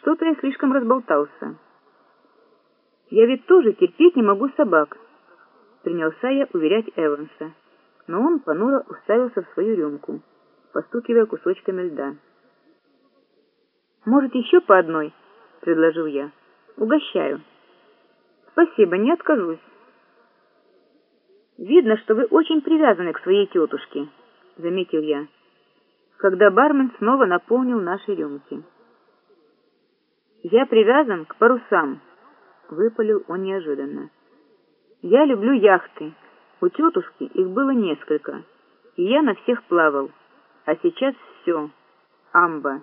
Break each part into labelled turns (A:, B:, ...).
A: Что-то я слишком разболтался. Я ведь тоже терпеть не могу собак, принялся я уверять Эванса, но он понуро уставился в свою рюмку, постукивая кусочками льда. «Может, еще по одной?» — предложил я. «Угощаю». «Спасибо, не откажусь». «Видно, что вы очень привязаны к своей тетушке», — заметил я, когда бармен снова наполнил наши рюмки. «Я привязан к парусам», — выпалил он неожиданно. «Я люблю яхты. У тетушки их было несколько, и я на всех плавал. А сейчас все. Амба».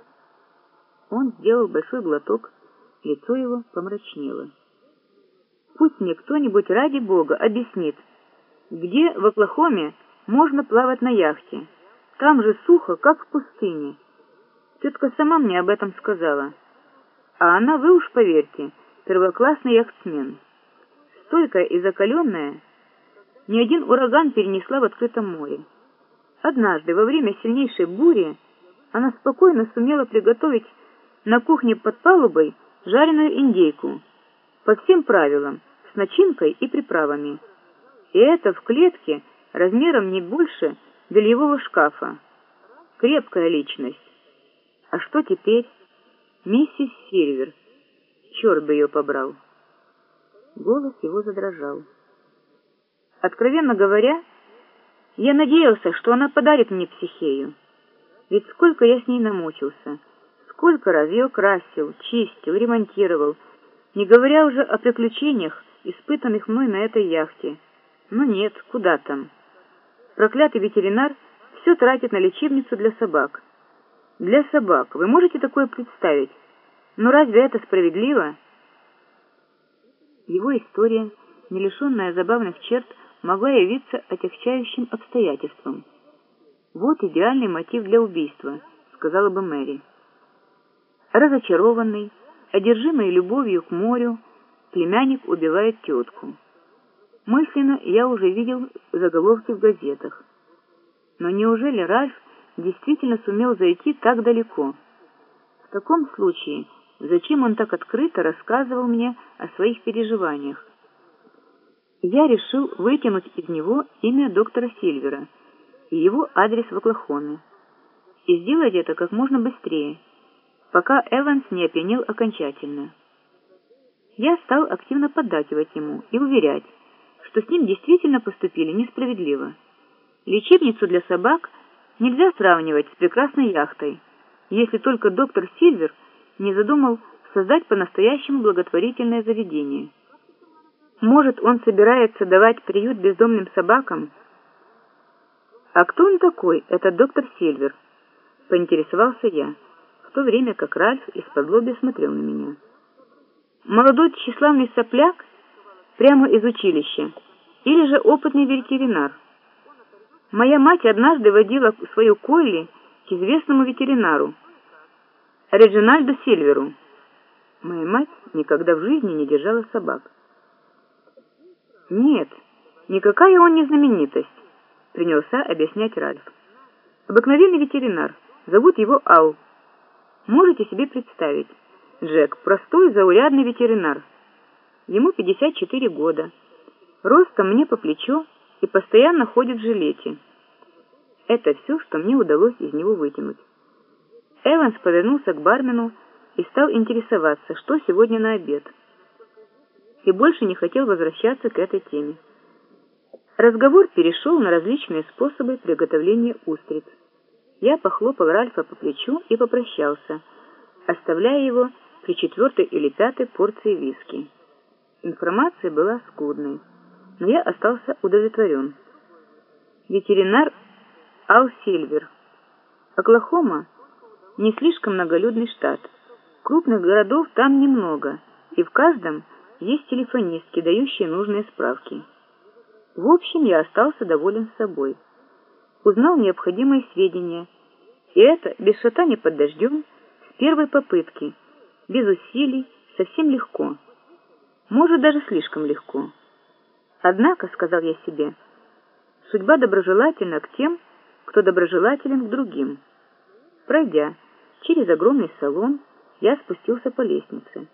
A: Он сделал большой глоток, лицо его помрачнело. «Пусть мне кто-нибудь ради бога объяснит, где в Оклахоме можно плавать на яхте. Там же сухо, как в пустыне. Тетка сама мне об этом сказала». А она, вы уж поверьте, первоклассный яхтсмен. Стойкая и закаленная, ни один ураган перенесла в открытом море. Однажды, во время сильнейшей бури, она спокойно сумела приготовить на кухне под палубой жареную индейку по всем правилам, с начинкой и приправами. И это в клетке размером не больше бельевого шкафа. Крепкая личность. А что теперь? Миссис Сильвер. Черт бы ее побрал. Голос его задрожал. Откровенно говоря, я надеялся, что она подарит мне психею. Ведь сколько я с ней намучился, сколько раз ее красил, чистил, ремонтировал, не говоря уже о приключениях, испытанных мной на этой яхте. Но нет, куда там. Проклятый ветеринар все тратит на лечебницу для собак. Для собак. Вы можете такое представить? Но разве это справедливо? Его история, не лишенная забавных черт, могла явиться отягчающим обстоятельством. «Вот идеальный мотив для убийства», — сказала бы Мэри. Разочарованный, одержимый любовью к морю, племянник убивает тетку. Мысленно я уже видел заголовки в газетах. Но неужели Ральф действительно сумел зайти так далеко. В таком случае, зачем он так открыто рассказывал мне о своих переживаниях? Я решил вытянуть из него имя доктора Сильвера и его адрес в Оклахоме. И сделать это как можно быстрее, пока Эванс не опьянел окончательно. Я стал активно поддакивать ему и уверять, что с ним действительно поступили несправедливо. Лечебницу для собак нельзя сравнивать с прекрасной яхтой, если только доктор Сильвер не задумал создать по-настоящему благотворительное заведение. Может, он собирается давать приют бездомным собакам? А кто он такой, этот доктор Сильвер? Поинтересовался я, в то время как Ральф из-под лоби смотрел на меня. Молодой тщеславный сопляк прямо из училища или же опытный ветеринар? Моя мать однажды водила свою Колли к известному ветеринару, Реджинальду Сильверу. Моя мать никогда в жизни не держала собак. Нет, никакая он не знаменитость, принялся объяснять Ральф. Обыкновенный ветеринар, зовут его Ал. Можете себе представить, Джек, простой заурядный ветеринар. Ему 54 года, ростом мне по плечо, и постоянно ходит в жилете. Это все, что мне удалось из него вытянуть. Эванс повернулся к бармену и стал интересоваться, что сегодня на обед. И больше не хотел возвращаться к этой теме. Разговор перешел на различные способы приготовления устриц. Я похлопал Ральфа по плечу и попрощался, оставляя его при четвертой или пятой порции виски. Информация была скудной но я остался удовлетворен. Ветеринар Ал Сильвер. Оклахома – не слишком многолюдный штат. Крупных городов там немного, и в каждом есть телефонистки, дающие нужные справки. В общем, я остался доволен собой. Узнал необходимые сведения, и это без шатания под дождем, с первой попытки, без усилий, совсем легко. Может, даже слишком легко. Однако, сказал я себе, судьба доброжелательна к тем, кто доброжелателен к другим. Пройдя через огромный салон, Я спустился по лестнице.